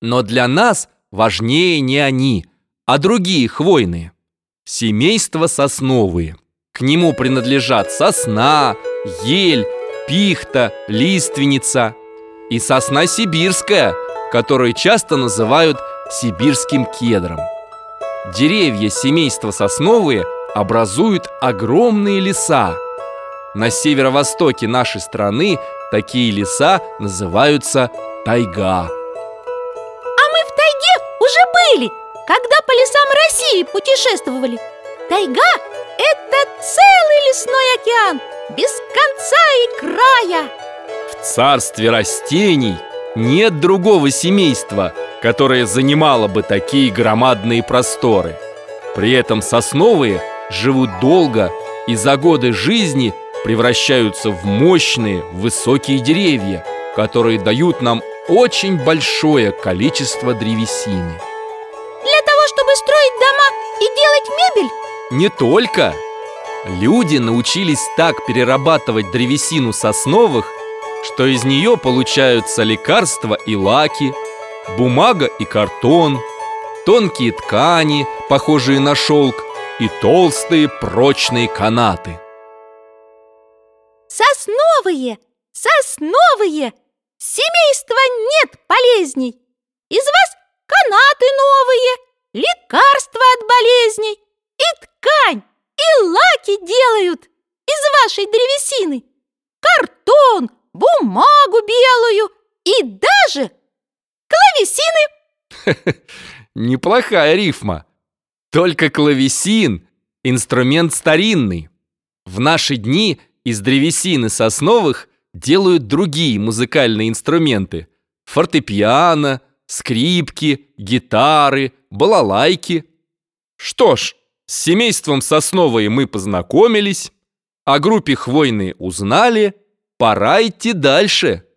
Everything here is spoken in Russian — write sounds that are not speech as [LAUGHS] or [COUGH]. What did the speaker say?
Но для нас важнее не они, а другие хвойные. Семейство сосновые. К нему принадлежат сосна, ель, пихта, лиственница и сосна сибирская, которую часто называют сибирским кедром. Деревья семейства сосновые образуют огромные леса. На северо-востоке нашей страны такие леса называются тайга. Были, когда по лесам России путешествовали. Тайга – это целый лесной океан, без конца и края. В царстве растений нет другого семейства, которое занимало бы такие громадные просторы. При этом сосновые живут долго и за годы жизни превращаются в мощные высокие деревья, которые дают нам очень большое количество древесины. Чтобы строить дома и делать мебель? Не только. Люди научились так перерабатывать древесину сосновых, что из нее получаются лекарства и лаки, бумага и картон, тонкие ткани, похожие на шелк, и толстые прочные канаты. Сосновые! Сосновые! Семейства нет полезней! Из вас от болезней и ткань, и лаки делают из вашей древесины, картон, бумагу белую и даже клавесины. [LAUGHS] Неплохая рифма. Только клавесин – инструмент старинный. В наши дни из древесины сосновых делают другие музыкальные инструменты – фортепиано, скрипки, гитары, балалайки. Что ж, с семейством сосновые мы познакомились, о группе хвойные узнали, пора идти дальше –